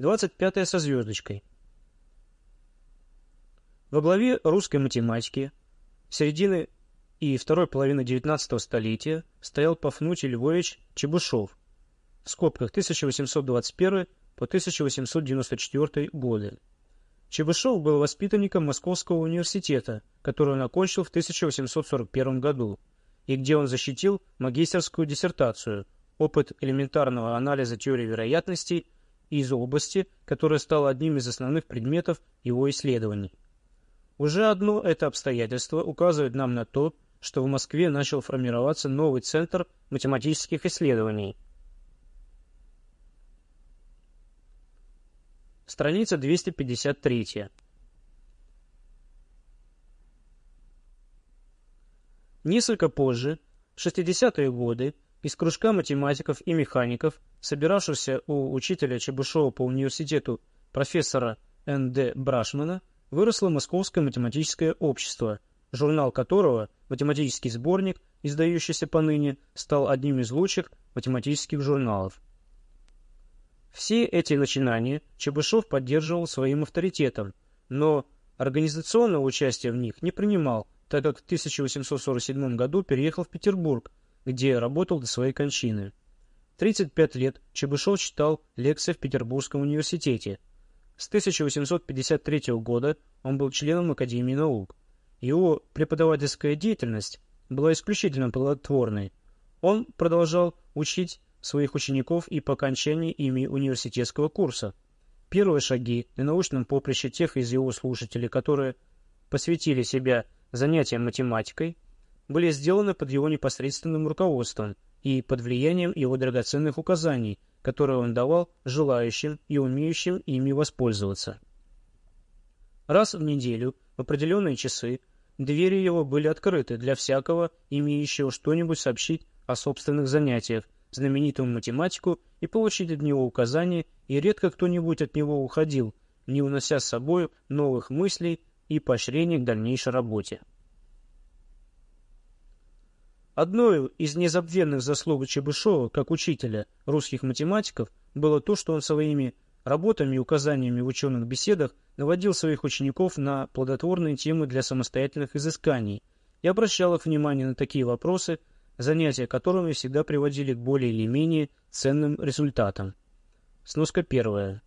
25 со звездочкой. Во главе русской математики середины и второй половины XIX столетия стоял Пафнутий Львович Чебушев, в скобках 1821 по 1894 годы. Чебышев был воспитанником Московского университета, который он окончил в 1841 году, и где он защитил магистерскую диссертацию «Опыт элементарного анализа теории вероятностей» из области, которая стала одним из основных предметов его исследований. Уже одно это обстоятельство указывает нам на то, что в Москве начал формироваться новый центр математических исследований – Страница 253. Несколько позже, в 60-е годы, из кружка математиков и механиков, собиравшихся у учителя Чебышева по университету профессора Н.Д. Брашмана, выросло Московское математическое общество, журнал которого, математический сборник, издающийся поныне, стал одним из лучших математических журналов. Все эти начинания Чебышев поддерживал своим авторитетом, но организационного участия в них не принимал, так как в 1847 году переехал в Петербург, где работал до своей кончины. 35 лет Чебышев читал лекции в Петербургском университете. С 1853 года он был членом Академии наук. Его преподавательская деятельность была исключительно плодотворной. Он продолжал учить своих учеников и по окончании ими университетского курса. Первые шаги на научном поприще тех из его слушателей, которые посвятили себя занятиям математикой, были сделаны под его непосредственным руководством и под влиянием его драгоценных указаний, которые он давал желающим и умеющим ими воспользоваться. Раз в неделю, в определенные часы, двери его были открыты для всякого, имеющего что-нибудь сообщить о собственных занятиях, знаменитому математику и получить от него указания, и редко кто-нибудь от него уходил, не унося с собой новых мыслей и поощрений к дальнейшей работе. Одной из незабвенных заслуг Чебышева как учителя русских математиков было то, что он своими работами и указаниями в ученых беседах наводил своих учеников на плодотворные темы для самостоятельных изысканий и обращал их внимание на такие вопросы, занятия которыми всегда приводили к более или менее ценным результатам. Сноска первая.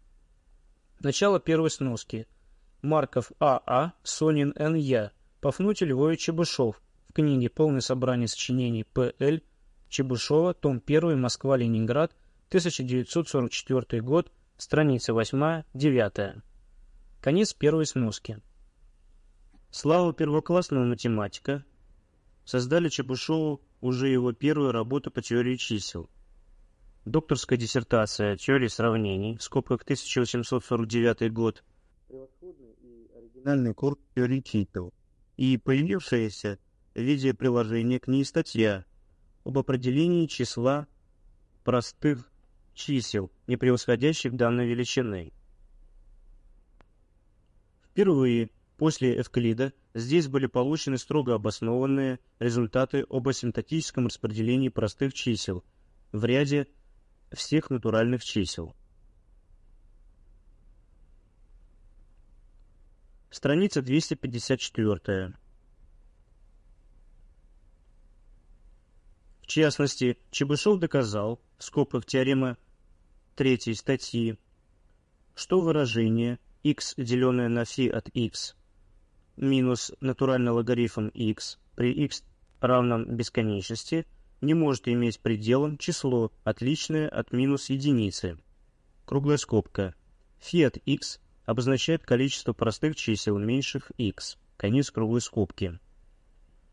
Начало первой сноски. Марков А.А., а, Сонин Н.Я., Пафнутий Львович Чебышев книге «Полное собрание сочинений П.Л. Чебышева», том 1, Москва-Ленинград, 1944 год, страница 8-9. Конец первой сноски. Слава первоклассного математика создали Чебышеву уже его первую работу по теории чисел. Докторская диссертация «Теория сравнений» в скобках 1849 год. Превосходный и оригинальный курс теории чисел. И появившаяся в виде приложения к ней статья об определении числа простых чисел, не превосходящих данной величины. Впервые после Эвклида Здесь были получены строго обоснованные результаты об асимптотическом распределении простых чисел в ряде всех натуральных чисел. Страница 254. В частности, Чебышев доказал, в скобках теоремы третьей статьи, что выражение x, деленное на φ от x, минус натуральный логарифм x при x равном бесконечности не может иметь пределом число, отличное от минус единицы. Круглая скобка. Фи от x обозначает количество простых чисел меньших x. Конец круглой скобки.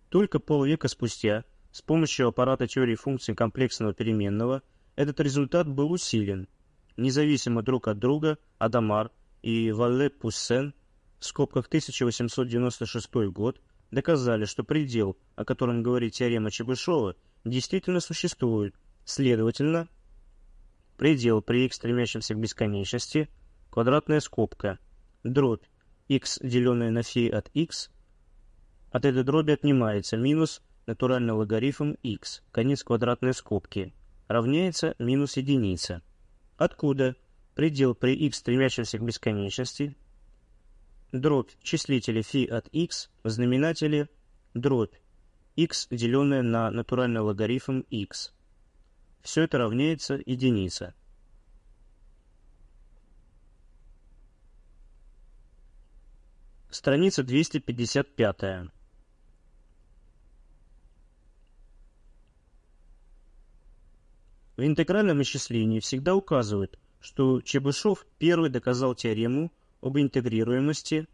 Только полвека спустя, с помощью аппарата теории функций комплексного переменного, этот результат был усилен. Независимо друг от друга, Адамар и Валле Пуссен в скобках 1896 год, доказали, что предел, о котором говорит теорема Чебышева, действительно существует. Следовательно, предел при x стремящемся к бесконечности, квадратная скобка, дробь x, деленная на фи от x, от этой дроби отнимается минус натуральный логарифм x, конец квадратной скобки, равняется минус единица. Откуда предел при x стремящемся к бесконечности, дробь числителя φ от x в знаменателе дробь x, деленное на натуральный логарифм x. Все это равняется единице. Страница 255. В интегральном исчислении всегда указывают, что Чебышев первый доказал теорему об интегрируемости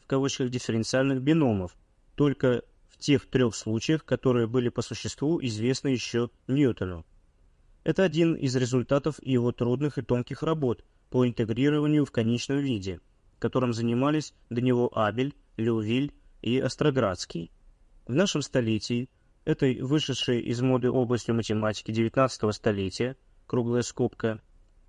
в кавычках дифференциальных биномов только в тех трех случаях, которые были по существу известны еще Ньютону. Это один из результатов его трудных и тонких работ по интегрированию в конечном виде, которым занимались до него Абель, Леувиль и Остроградский. В нашем столетии этой вышедшей из моды областью математики XIX столетия, круглая скобка,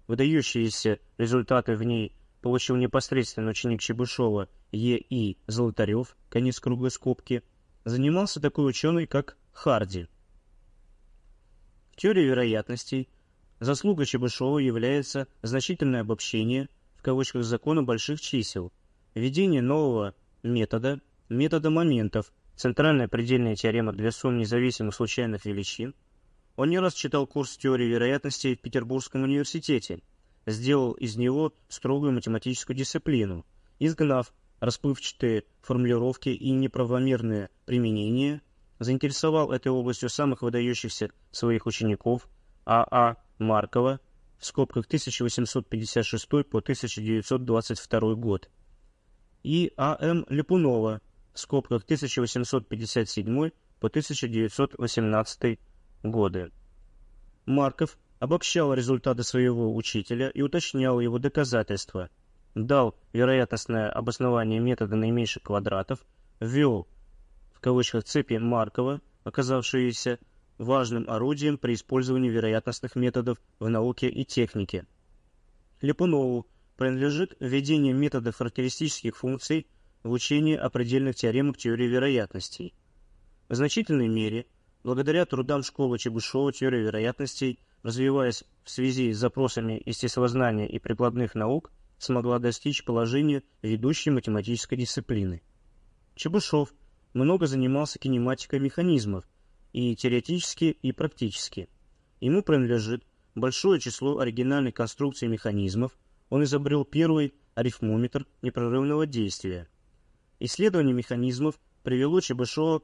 выдающиеся результаты в ней получил непосредственно ученик Чебышева Е.И. Золотарев, конец круглой скобки, занимался такой ученый, как Харди. В теории вероятностей заслуга Чебышева является значительное обобщение в кавычках закона больших чисел, введение нового метода, метода моментов, центральная предельная теорема для сумм независимых случайных величин. Он не раз читал курс теории вероятности в Петербургском университете, сделал из него строгую математическую дисциплину, изгнав расплывчатые формулировки и неправомерные применения, заинтересовал этой областью самых выдающихся своих учеников А.А. А Маркова в скобках 1856 по 1922 год и А.М. Липунова в скобках 1857 по 1918 годы. Марков обобщал результаты своего учителя и уточнял его доказательства, дал вероятностное обоснование метода наименьших квадратов, ввел в кавычках цепи Маркова, оказавшиеся важным орудием при использовании вероятностных методов в науке и технике. Липунову принадлежит введение метода характеристических функций в учение о предельных теоремах теории вероятностей. В значительной мере, благодаря трудам школы Чебышева теория вероятностей, развиваясь в связи с запросами естествознания и прикладных наук, смогла достичь положения ведущей математической дисциплины. Чебышев много занимался кинематикой механизмов, и теоретически, и практически. Ему принадлежит большое число оригинальных конструкций механизмов, он изобрел первый арифмометр непрерывного действия – Исследование механизмов привело Чебышева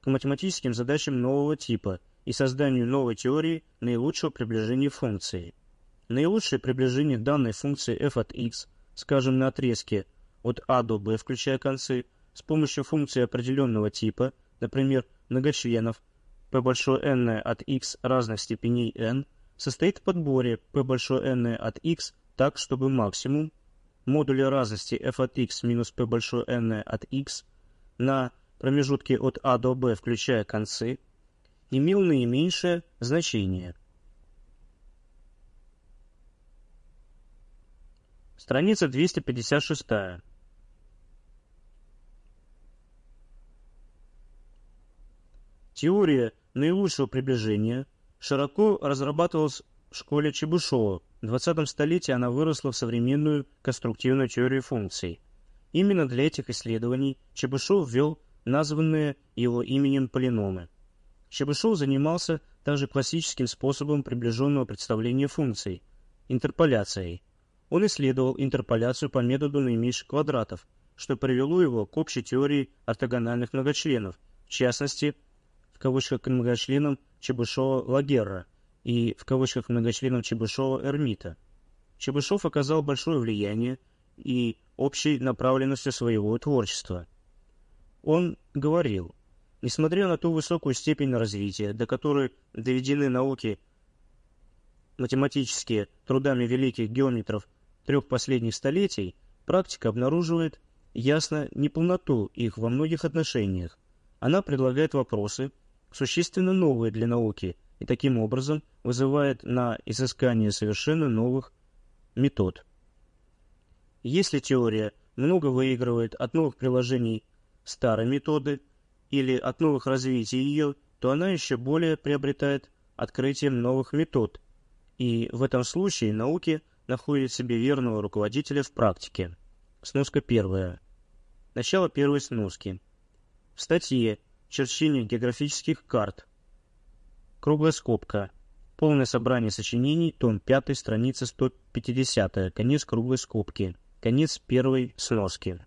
к математическим задачам нового типа и созданию новой теории наилучшего приближения функции. Наилучшее приближение данной функции f от x, скажем, на отрезке от a до b, включая концы, с помощью функции определенного типа, например, многочленов p большое n от x разных степеней n, состоит в подборе p большое n от x так, чтобы максимум модули разности f от x минус p большое n от x на промежутке от a до b, включая концы, имел наименьшее значение. Страница 256. Теория наилучшего приближения широко разрабатывалась в школе Чебышева в 20 столетии она выросла в современную конструктивную теорию функций. Именно для этих исследований Чебышев ввел названные его именем полиномы. Чебышев занимался также классическим способом приближенного представления функций – интерполяцией. Он исследовал интерполяцию по методу наименьших квадратов, что привело его к общей теории ортогональных многочленов, в частности, в кавычках к многочленам Чебышева-Лагерра – и в кавычках многочленов Чебышева Эрмита. Чебышев оказал большое влияние и общей направленностью своего творчества. Он говорил, несмотря на ту высокую степень развития, до которой доведены науки математические трудами великих геометров трех последних столетий, практика обнаруживает ясно неполноту их во многих отношениях. Она предлагает вопросы, существенно новые для науки – и таким образом вызывает на изыскание совершенно новых метод. Если теория много выигрывает от новых приложений старой методы или от новых развитий ее, то она еще более приобретает открытием новых метод, и в этом случае науке находит себе верного руководителя в практике. Сноска первая. Начало первой сноски. В статье «Черчение географических карт». Круглая скобка. Полное собрание сочинений, том 5, страница 150, конец круглой скобки, конец первой сноски.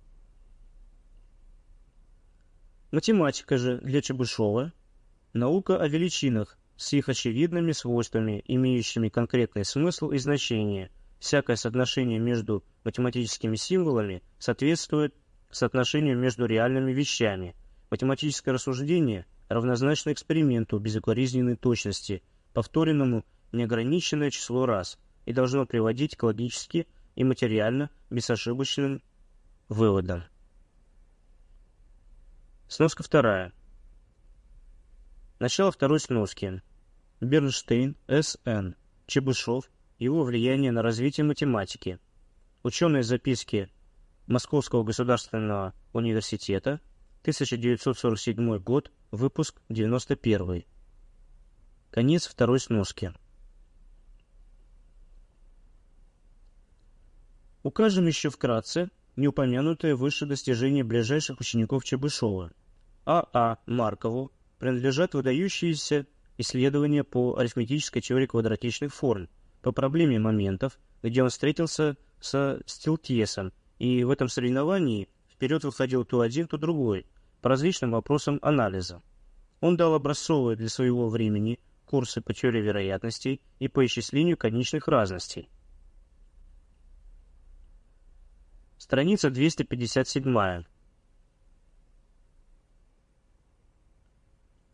Математика же для Чебышева – наука о величинах с их очевидными свойствами, имеющими конкретный смысл и значение. Всякое соотношение между математическими символами соответствует соотношению между реальными вещами. Математическое рассуждение равнозначно эксперименту безукоризненной точности, повторенному неограниченное число раз, и должно приводить к логически и материально безошибочным выводам. Сноска вторая. Начало второй сноски. Бернштейн, С.Н. Чебышев. Его влияние на развитие математики. Ученые записки Московского государственного университета, 1947 год, выпуск 91. Конец второй сноски. Укажем еще вкратце неупомянутое выше достижение ближайших учеников Чебышева. А.А. А. Маркову принадлежат выдающиеся исследования по арифметической теории квадратичных форм, по проблеме моментов, где он встретился со Стилтьесом, и в этом соревновании вперед выходил то один, то другой, по различным вопросам анализа. Он дал образцовые для своего времени курсы по теории вероятностей и по исчислению конечных разностей. Страница 257.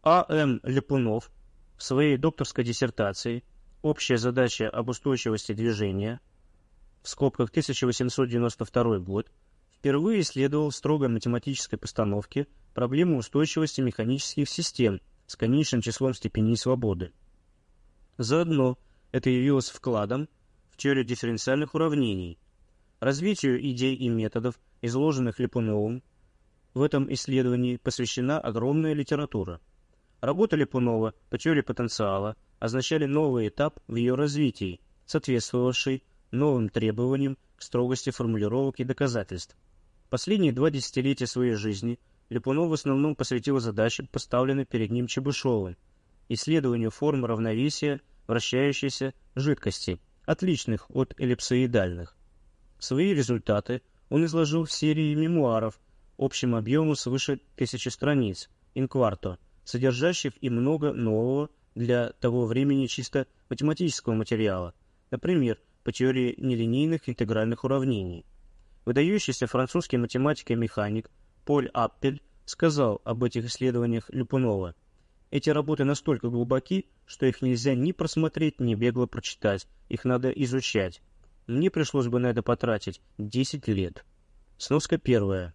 А. М. Липунов в своей докторской диссертации «Общая задача об устойчивости движения» в скобках 1892 год впервые исследовал в строго математической постановке проблему устойчивости механических систем с конечным числом степеней свободы. Заодно это явилось вкладом в теорию дифференциальных уравнений – Развитию идей и методов, изложенных Липуновым, в этом исследовании посвящена огромная литература. Работы Липунова по теории потенциала означали новый этап в ее развитии, соответствовавший новым требованиям к строгости формулировок и доказательств. Последние два десятилетия своей жизни Липунов в основном посвятил задаче, поставленной перед ним Чебышевым, исследованию форм равновесия вращающейся жидкости, отличных от эллипсоидальных. Свои результаты он изложил в серии мемуаров общим объемом свыше тысячи страниц, инкварто, содержащих и много нового для того времени чисто математического материала, например, по теории нелинейных интегральных уравнений. Выдающийся французский математик и механик Поль Аппель сказал об этих исследованиях Люпунова. Эти работы настолько глубоки, что их нельзя ни просмотреть, ни бегло прочитать, их надо изучать. Мне пришлось бы на это потратить 10 лет. Сноска первая.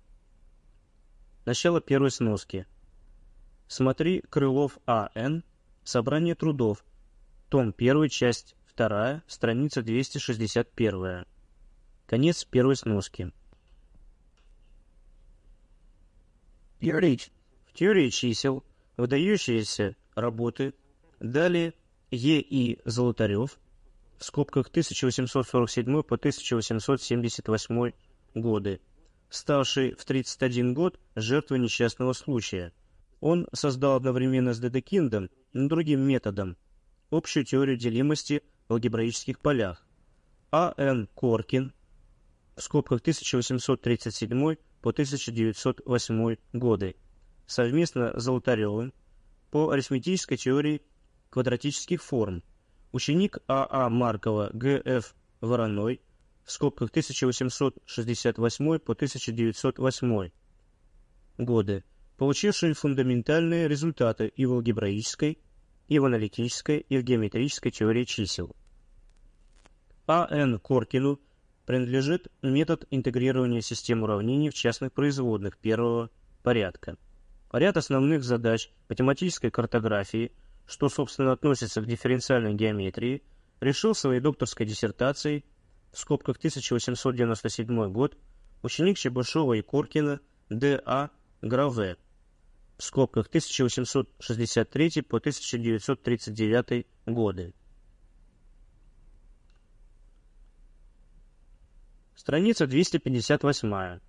Начало первой сноски. Смотри Крылов А.Н. Собрание трудов. Том 1, часть 2, страница 261. Конец первой сноски. В теории чисел выдающиеся работы дали Е. И. Золотарев – в скобках 1847 по 1878 годы, ставший в 31 год жертвой несчастного случая. Он создал одновременно с Дедекиндом, но другим методом, общую теорию делимости алгебраических полях. А. Н. Коркин, в скобках 1837 по 1908 годы, совместно с Золотаревым по арифметической теории квадратических форм, Ученик А.А. А Маркова Г.Ф. Вороной в скобках 1868 по 1908 годы, получивший фундаментальные результаты и в алгебраической, и в аналитической, и в геометрической теории чисел. А.Н. Коркину принадлежит метод интегрирования систем уравнений в частных производных первого порядка. Ряд основных задач математической картографии – что, собственно, относится к дифференциальной геометрии, решил своей докторской диссертацией в скобках 1897 год ученик Чебышева и Коркина Д.А. Граве в скобках 1863 по 1939 годы. Страница 258.